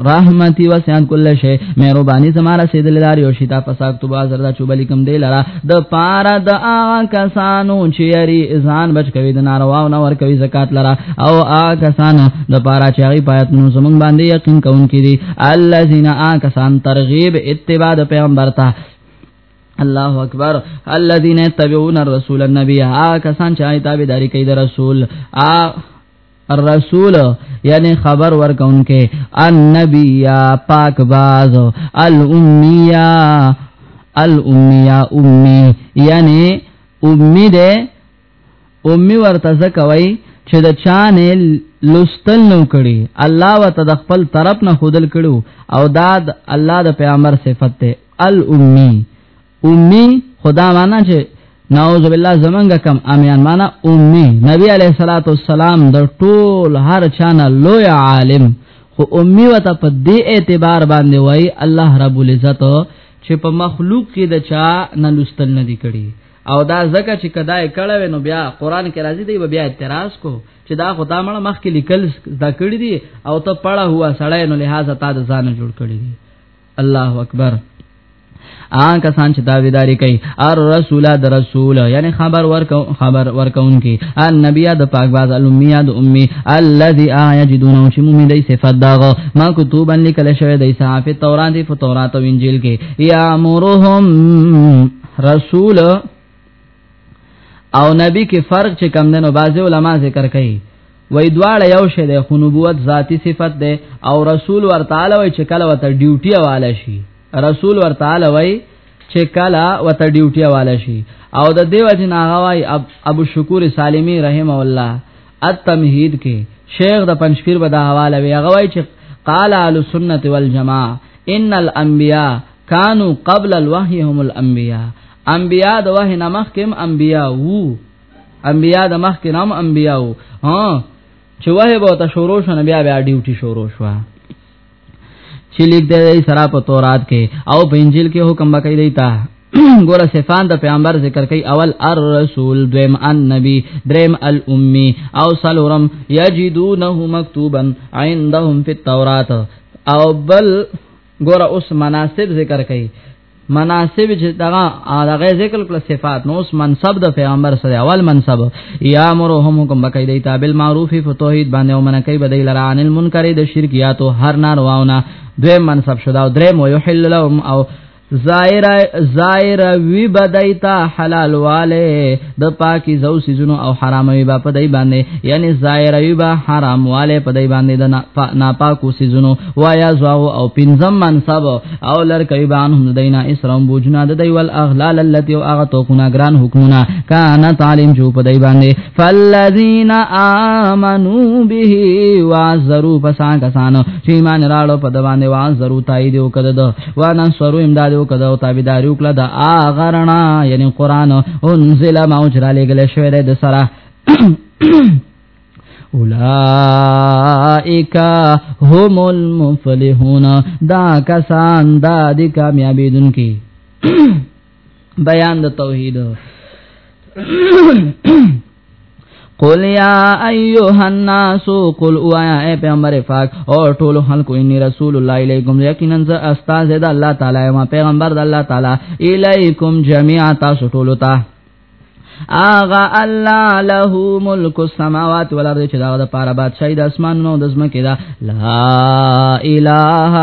[SPEAKER 2] رحمتي وسعت کل شی مهرباني زما رسیدل دار یو شتا پساک تو بازار دا چوبلی کم دی لرا د پارا د هغه کسانو چې یری ځان بچ کوي د ناروا او نور کوي زکات لرا او هغه کسانو د پارا چې هغه پایت نو زمون باندې یقین کوونکې دي الذين هغه کسان ترغیب اتباع د پیغمبر ته الله اکبر الذين يتبعون الرسول النبي ها کسان چې تابعداري کوي د رسول ا الرسول یعنی خبر ورکونکې النبی پاک باز الامیہ الامیہ امی یعنی امی دې امی ورته زکوي چې د چانه لستل نو کړي الله وت د خپل طرف نه خودل کړو او داد الله د پیغمبر صفت ته الامی امي خدا معنا چې نعوذ بالله زمنګ کم امیان معنا امي نبی عليه الصلاه والسلام د ټول هر چانه لوی عالم خو امي وته په دې اعتبار باندې وای الله رب العزت چې په مخلوق کې د چا نه لستل نه دی کړی او دا زکه چې کداې کړه نو بیا قران کې راځي دی بیا اعتراض کو چې دا خدای مړ مخ کې لیکل دا کړی دی او ته پړه هوا سړی نو لہذا تا د ځان جوړ کړی دی الله اکبر آن کسان چې داویداری کوي ار رسول د رسول یعنی خبر ورکو خبر ورکون کی ان نبی د پاک باز الامیه د امي الذي اجدونه چې مومي دی صفات داغه ما کتب ان لیکل شوی دی صحافه تورات په تورات او انجیل کې یا امرهم رسول او نبی کې فرق چې کم دنو بعضی علما ذکر کوي وای دواړه یو شی دی خو نبوت ذاتی صفت دی او رسول ورتعالی وای چې کله وته ډیوټي والا شي رسول ورتعالی وای چې کله وته ډیوټي والا شي او د دیو جن هغه وای ابو شکور سالمی رحم الله التمهید کې شیخ د پنځپیر به دا حواله وی هغه وای چې قال اهل السنه والجماعه ان الانبیاء کانو قبل الوحی هم الانبیاء انبیاء د وحی نمخ کم انبیاء وو انبیاء د مخ کې نام انبیاء وو ها چې وه به ته شروع شنه بیا بیا ډیوټي شروع شو چې لیک دې سره په تورات کې او په انجیل کې حکم وکړی دی تا ګوره صفان د پیغمبر ذکر کوي اول الرسول دویم النبی دریم الامی او سلورم یجدونه مکتوبا عندهم فی التورات او بل ګوره اوس مناسب ذکر کړي مناسب چې دغه دغه ذکر کړ صفات نو اوس منصب د پیغمبر سره اول منصب یا مرهم کوم بکای دی تاب المعروف فتوحید باندې او منکای بدی لرا عن المنکر د شرکیاتو هر نارواونه دوی منصب شدا او درې مو یحل لهم او زائر زائر وی بدایتا حلال والے د پاکي زو سيزونو او حراموي با په دای باندې یعنی ظاهروي با حرام والے په دای باندې د ناپاکو سيزونو وایا زو او پنځم منصب او لر کوي باندې دینا اسرم بوجنا د دی ول اغلال التي او اغه تو کنا ګران حکمونه کان تعلیم جو په دای باندې فالذین آمنو به وازرو پسان کسان چې ایمان راړو په دوانه وازرو تای دیو کده وانا سرو امداد وکړه او تابعداري وکړه د اغه رڼا یعنی قران انزل ما اجرا لګل شوی د سره اولائک هم المفلحون دا کسان دا دی کامیابی دن کی بیان د توحید قل یا ایها الناس قل او اے پیغمبر پاک او ټول خلکو انی رسول الله الیکم یقینا ز استاد د الله تعالی ما پیغمبر د الله تعالی الیکم جميعا تاسو ټول ته آغا الله له ملک السماوات والارض چې دا د پاره بادشاہي د اسمانونو د زمکه دا لا اله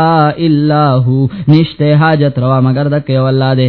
[SPEAKER 2] الا هو نشته حاجت روا مگر د کې والله دې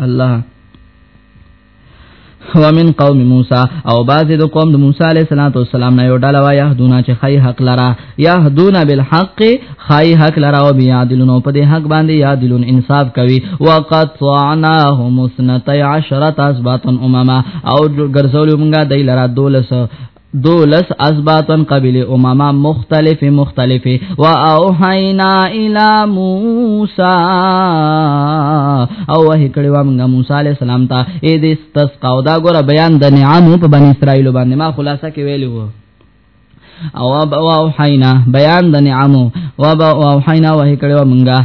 [SPEAKER 2] الله هو من قوم موسی او باز د قوم د موسی علیه السلام نه یو ډله وای یهدونا چې خی حق لرا یهدونا بالحق خی حق لرا او بیا دلونو په دې حق باندې یا دلون انصاف کوي وقد طعناهم 12 اسباطا امما او ګرځول موږ دای لرا دولس دولس اسباتن قبل امما مختلف مختلف و اوحینا الی موسی او وه کړي و موږ موسی علی السلام ته اې دې استسقا او دا ګوره بیان د نعام په بنی اسرائیل باندې ما خلاصه کې ویلی وو او او اوحینا بیان د نعام او او اوحینا وه کړي و موږ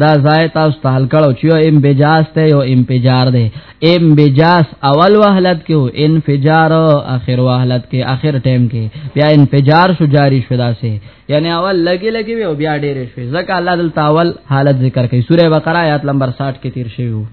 [SPEAKER 2] دا ځای تاسو ته حل کړو چې یو امبجاز ته یو امپجار دی امبجاز اول وهلت کې او انفجار اخر وهلت کې اخر ټیم کې بیا انفجار شو جاری شو داسې یعنی اول لګي لګي او بیا ډېر شو ځکه الله دلته اول حالت ذکر کوي سوره بقره آیات نمبر 60 کې تیر شوی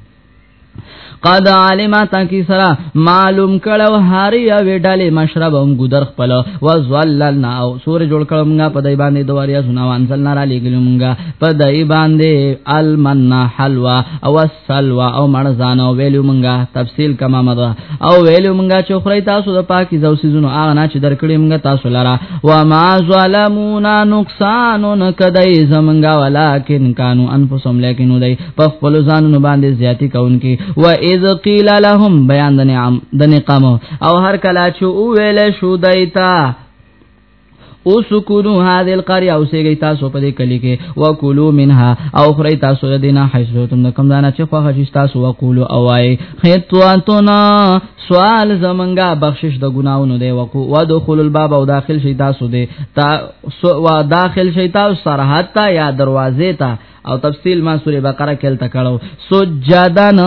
[SPEAKER 2] قد علم تاکی سرا معلوم کړو هر یو ډلې مشرب هم ګذر خپل و زللنا او سور جوړ کړم غا په دای باندې دواریا سنا وانزلنا را لګلم غا په دای باندې المنا حلوا او السلوا او مرزان او ویلو مونږه تفصیل کما مده او ویلو مونږه چې خړی تاسو د پاکي زو سيزونو هغه نه چې درکړې مونږه تاسو لرا و ما ظلمونا نقصان کدی زمونږه ولکن کانو انفسهم لیکن دوی په خپل ځانونو باندې زیاتی کوونکې و اذ قیل لهم بیان د نعم د نقام او هر کلا چې او ویل شو دایتا او سکونو هذه القريه او سیګی تاسو په دې کلی کې وکولو منها او خری تاسو د دینه حیثیتم کوم دانا چې خوخه شي تاسو وکولو اوای خیتواتنا سوال زمنګا بخشش د ګناونو دی وکو ودخول الباب او داخل شي تاسو دې تا سو وا داخل شي تاسو سره حتا یا دروازې ته او تفصیل ما سوره بقره کې تل تکړو سجدان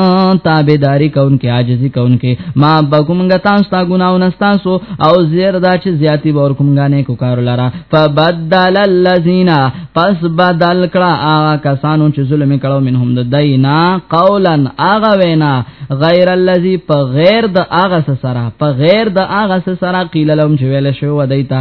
[SPEAKER 2] تابعداري کونکي عاجزي کونکي ما بګمږه تاسو تا ګناونه تاسو او زیر دا چې زیاتی باور کومګه نه کو کار لاره فبدل الذين پس بدل کړه هغه کسانو چې ظلم کړو منهم د دینا قولا هغه وینا غیر الذي په غیر د هغه سره په غیر د هغه سره قیل لهم چې ویل شو ودیتا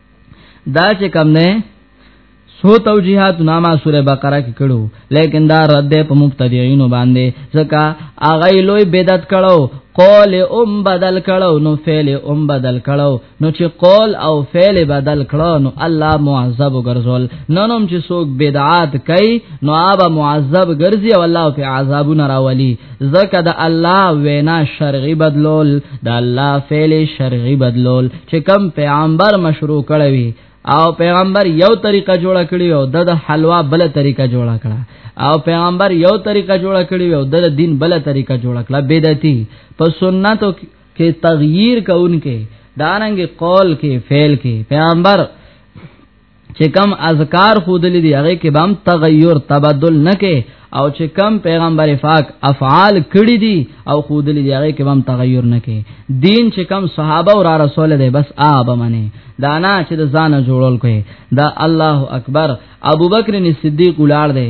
[SPEAKER 2] دا چې کم نه سو توجیهات نامه سوره بقره کې کړو لیکن دا رد په مبتدیینو باندې ځکه اغه لوی بدعت کړو قول ام بدل کړو نو فعل ام بدل کړو نو چې قول او فعل بدل کړو نو الله معذب ګرځول ننوم چې څوک بدعات کوي نو هغه معذب ګرځي او الله په عذابونه راولي ځکه د الله وینا شرعي بدلول د الله فعل شرعي بدلول چې کم پیغمبر مشروع کړی وي او پیغمبر یو طریقه جوړ کړی او د حلوا بل طریقه جوړ کړه او پیغمبر یو طریقه جوړ کړی او د دین بل طریقه جوړ کړه بدعتي په سنتو کې تغییر کوونکې دارنګ قول کې فعل کې پیغمبر چې کم اذکار خودل دي هغه کې بام تغیر تبدل نه کې او چې کم پیغمبر پاک افعال کړی دي او خودل دي هغه کې بام تغیر نه کې دین چې کم صحابه او رسول دي بس آب منی دا نه چې د ځان جوړول کوي دا الله اکبر ابوبکر صدیق ولار دی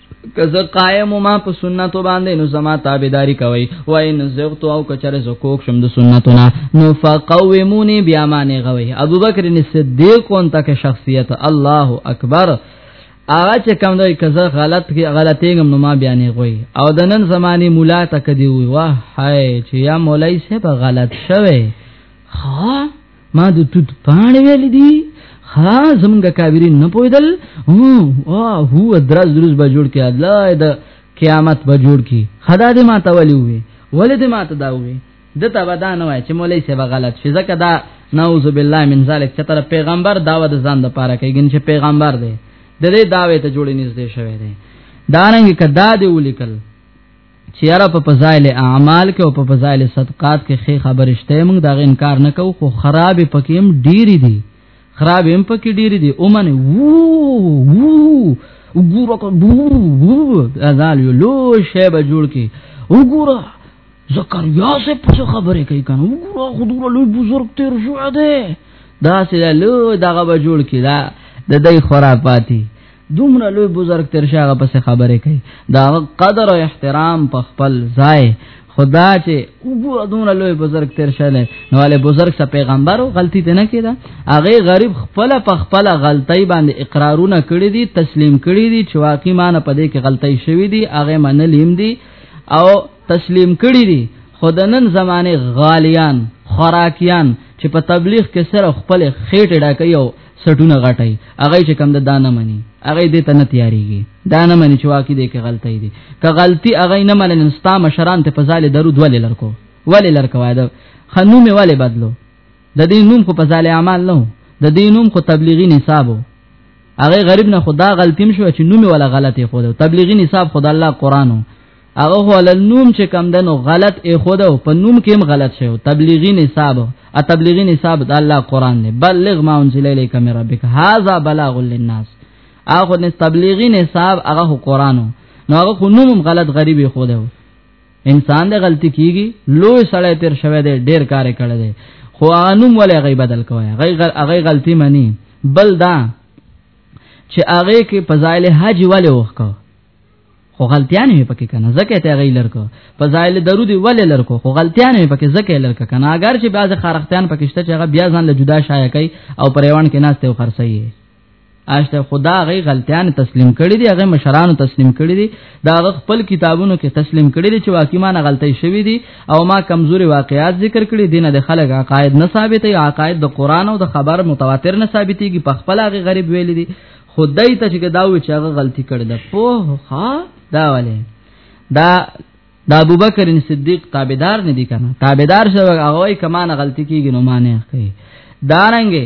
[SPEAKER 2] که زه قائم ما په سنت باندې نو زما تابعداري کوي و ان زغت او کچره زکوک شم د سنتونه نو فقوموني بیا ما نه غوي ابوبکر صدیق کون تک شخصیت الله اکبر هغه چې کوم دی که زه غلط کې غلطېږم نو ما بیانې غوي او د نن زماني مولا تک دی وای چې یا مولای صاحب غلط شوه ها ما د توت پاڼې ویلې دي ها زمونږ کاویرین نه پویدل او هو درز درز به جوړ کې الله د قیامت به جوړ کې خدا دې ما ته ولي وي ولې دې ما ته دا وي د ته ودا نه وای چې مولای سی غلط شي ځکه دا نعوذ بالله من ذلک چې تر پیغمبر داوا د ځان د پاره کوي چې پیغمبر دی د دې داوی ته جوړې نږدې شوی دی دارنګ کدا دې ولیکل چیرې په فضایل اعمال کې او په فضایل صدقات کې خې خبرشته موږ دا انکار نه کوو خو خراب پکې هم ډېری دي خراب هم پکې ډېری دي اومنه وو وو وګوره کو وو وو ازال یو لو شی به جوړ کې وګوره زکریا سے پوښ خبره کوي کنه وګوره خدوره لوی بزرگ تیر شو ده دا سره لو دغه به جوړ کې دا د دې خراباتي دومره لوی بزرگ تر شاغه پس خبره کوي دا قدر او احترام په خپل ځای خدا چې وګوره دومره لوی بزرگ تر شاله نو له بزرگ سره پیغمبرو غلطی ته نه کیدا هغه غریب خپل په خپل غلطی باندې اقرارونه کړی دي تسلیم کړی دي چې واقعي مان په دې کې غلطی شوی دي هغه منلیم دي او تسلیم کړی دي خدانن زمانه غالیان خوراکیان چې په تبلیغ کې سره خپل خېټه ډکې او سټونه غټي هغه چې کم د دانه مني هغه دې ته نه تیاریږي دانه مني چې واکې دې کې غلطي دي که غلطي هغه نه منل ستا مشران ته فزال درود ولې لړکو ولې لړکو دا خنوم ولې بدلو د دې نوم خو فزال اعمال نه د دې نوم خو تبلیغي نصابو هغه غریب نه خدا غلطیم شو چې نوم ولا غلطي خو تبلیغي نصاب خدا الله قرانو هغه ول نوم چې کم دنو غلط ای خود او په نوم کې هم غلط شوی تبلیغی نصاب ا تبلیغی نصاب د الله قران دی بلغ ما انزل الیک من ربک هاذا بلاغ للناس هغه نه تبلیغی نصاب هغه قرانو نو هغه خو نوم هم غلط غریبی خود او انسان د غلطی کیږي لوی سړی تیر شوی دی ډیر کار کړی دی خو انوم ولې غي بدل کوی غي غي غلطی منی بل دا چې هغه کې فضایل حج ولې وکړه خو غلطیان مې پکې کنه زکه ته غي لرکو په ځایل درود ولې لرکو خو غلطیان مې پکې زکه لرکو کنه اگر چې بعض خارختیان پکې شته چې هغه بیا ځان له جدا شایع کوي او پریوان کې ناشته او خرڅي اشته خدا غي غلطیان تسلیم کړي دي هغه مشرانو تسلیم کړي دي دا خپل کتابونو کې تسلیم کړي دي چې واقعي ما نه غلطي شوی دي او ما کمزوري واقعیات ذکر کړي دي نه د خلک عقاید نه ثابتې عقاید د قران او د خبر متواتر نه ثابتېږي په خپل هغه غریب ویل دي خدای ته چې دا و چې هغه غلطي کړې ده په ها دا ولې دا د ابوبکر صدیق تابعدار نه دي کنه تابعدار شو هغه وای کمانه غلطي کیږي نو معنی کوي دارنګه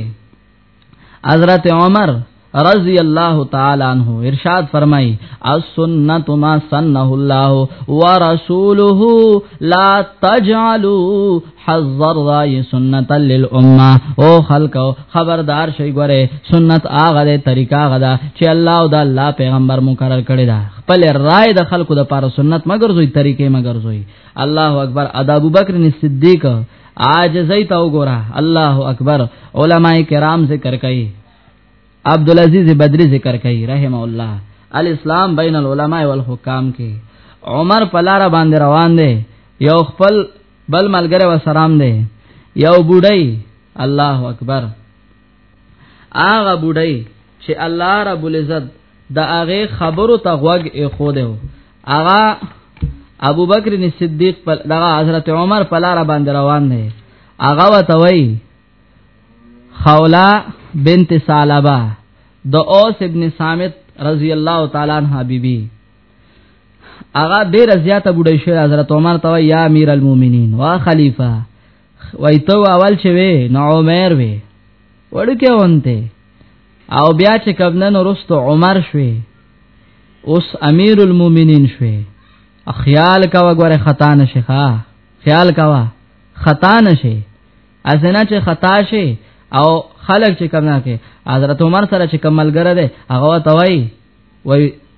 [SPEAKER 2] حضرت عمر رضی اللہ تعالی عنہ ارشاد فرمائی السنت ما سنہ اللہ ورسولہ لا تجعلوا حذر رای سنت للامه او خلکو خبردار شي ګوره سنت هغه ده طریقه هغه ده چې الله او د الله پیغمبر مقرر کړی دا خپل رائے د خلکو د پاره سنت مگر زوی طریقې مگر زوی الله اکبر ادا ابوبکر صدیق عاجزی تا وګوره الله اکبر علما کرام ذکر کوي عبد العزيز بدری ذکر کوي رحم الله الاسلام بین العلماء والحکام کې عمر پلار باندې روان دی یو خپل بل ملګری و سلام دی یو بوډای الله اکبر هغه بوډای چې الله رب العزت د هغه خبرو ته غوږ یې خو دی هغه ابو بکر صدیق په دغه حضرت عمر په لار باندې روان دی هغه وته وای خولا بنت ثعلبه د اوس ابن صامت رضی الله تعالی عنها بیبي بی هغه ډیر زیاته بډای شوی حضرت عمر ته یا امیر المؤمنین وا خلیفہ وای ته اول چې وې نو عمر وې وړکه ونته او بیا چې کبنن ورستو عمر شوې اوس امیر المؤمنین شوې خیال کا وګوره خطا نشي ښا خیال کا خطا نشي ازنه چې خطا شي او خلق چې کمنا کې حضرت عمر سره چې کملګره ده هغه توای وای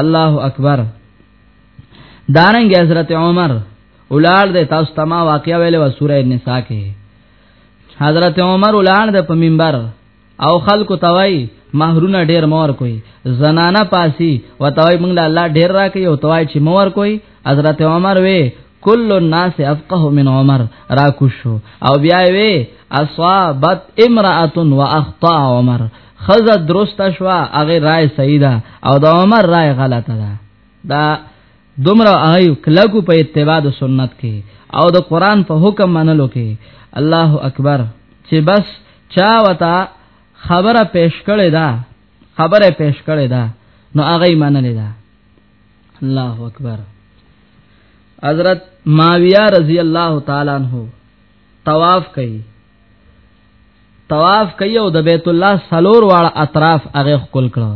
[SPEAKER 2] الله اکبر دارنګ حضرت عمر اولاد د تاسو تما واقعیا ویلې و سوره النساء کې حضرت عمر اولاد د په منبر او خلکو توای مہرونه ډیر مور کوي زنانا پاسی وتوای موږ له الله ډیر راکې او توای چې مور کوي حضرت عمر وی کل الناس افقه من عمر را کوشو او بیا وی اصابت امراه واخطا عمر خزه درست شوا هغه رائے صحیح ده او د عمر رائے غلطه ده دا دومره آیو کلکو په اتباع د سنت کې او د قران په حکم منلو کې الله اکبر چې بس چا وتا خبره پیش کړي دا خبره پیش کړي دا نو هغه منلې دا الله اکبر حضرت معاویہ رضی الله تعالی عنہ طواف کوي طواف کوي او د بیت الله سلور واړه اطراف هغه خپل کړه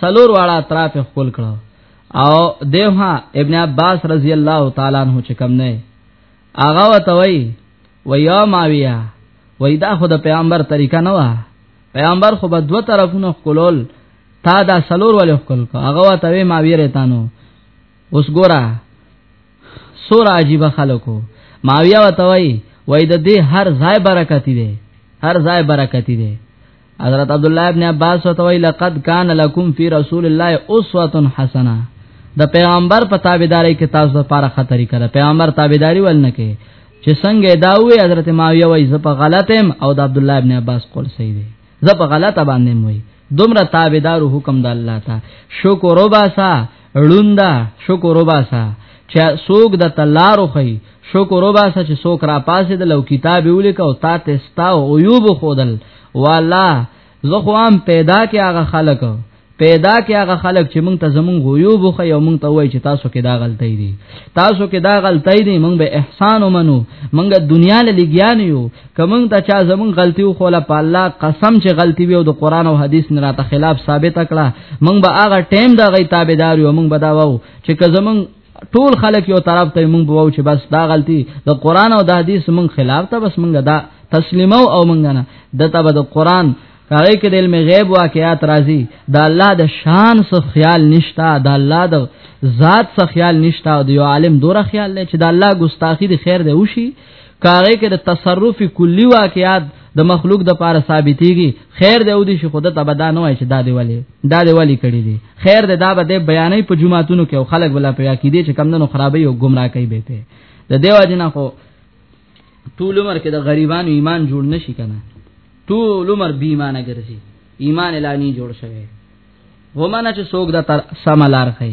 [SPEAKER 2] سلور واړه اطراف خپل کړه او دیوها ابن عباس رضی الله تعالی عنہ چې کم نه هغه وتوي و یا ماویا و دا خو د پیغمبر طریقه نه و پیغمبر خو به دوه طرفونه خپلول تا دا سلور ولې خپل هغه وتوي ماویره تانو اوس ګورا سور عجیب خلکو ماویا وتوي وای د دې هر ځای برکت دی هر ځای برکت دی حضرت عبد الله ابن عباس وتوي لقد کان لکم فی رسول الله اسوه حسنه د پیغمبر په تابعداري کې تاسو لپاره خطرې کړه پیغمبر تابعداري ول نه کې چې څنګه دا وې حضرت معاویه وای زه په غلطم او د عبد الله ابن عباس قول صحیح دی زه په غلطه باندې وای دومره تابعدار حکم د الله ته شکر وباسا ړوندا شکر وباسا چې سوق د تلارو خي شکر وباسا چې سوق را پاسې د لو کتاب ولیک او تا ته ستا او عیوب خودل والا زه خو هم پیدا کې هغه خلک پیدا کې هغه خلک چې مونږ ته زمون غیوب خو یو مونږ ته وای چې تاسو کې دا غلطۍ دي تاسو کې دا غلطۍ دي مونږ به احسان ومنو مونږ دنیا له لګیان یو کمن ته چا زمون غلطي خو لا په الله قسم چې غلطي وي او د قران او حديث نه راته خلاف ثابت کړه مونږ به هغه ټیم دا غي تابعدار یو مونږ به دا وو چې که زمون ټول خلک یو طرف ته مونږ بوو چې بس دا غلطي د قران او د حديث مونږ خلاف ته بس مونږ دا تسلیمو او مونږ نه دته به د قران هغه کې د علم غیب واقعات راځي دا الله د شان څخه خیال نشتا دا الله د ذات څخه خیال نشتا او د یو عالم دوره خیال لري چې دا الله ګستاخی د خیر دی وشي کاغه کې د تصرف کلی واقعات د مخلوق د پاره ثابتېږي خیر دی او دې شي خود ته بدا نه وای چې دا دی ولی دا دی ولی کړی دی خیر دی دا به د بیانې په جمعاتونو کې او خلک ولا پیا کې دي چې کم نه خرابې او گمراه کوي به ته د دیو جنا خو ټول عمر کې د غریبانو ایمان جوړ نشي کنه ټول عمر بی ایمانه ګرځي ایمان اعلاني جوړ شوی ومنه چې څوک د سم لار خي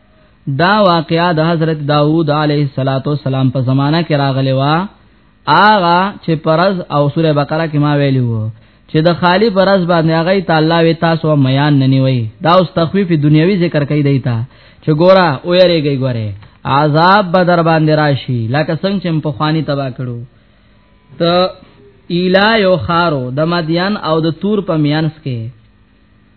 [SPEAKER 2] دا واقعا د حضرت داوود علیه السلام په زمانہ کې راغلی و آغا چې پرز او سوره بقره کې ما ویلی وو چې د خالی پرز باندې هغه تعالی وی تاسو میان نه نیوي دا اوس تخفیف دنیوي ذکر کوي دی تا چې ګورا او یریږي ګوره عذاب به در باندې راشي لکه څنګه چې په خواني تبا کړو ته ایلا یو خارو د مدین او د تور په میانس کې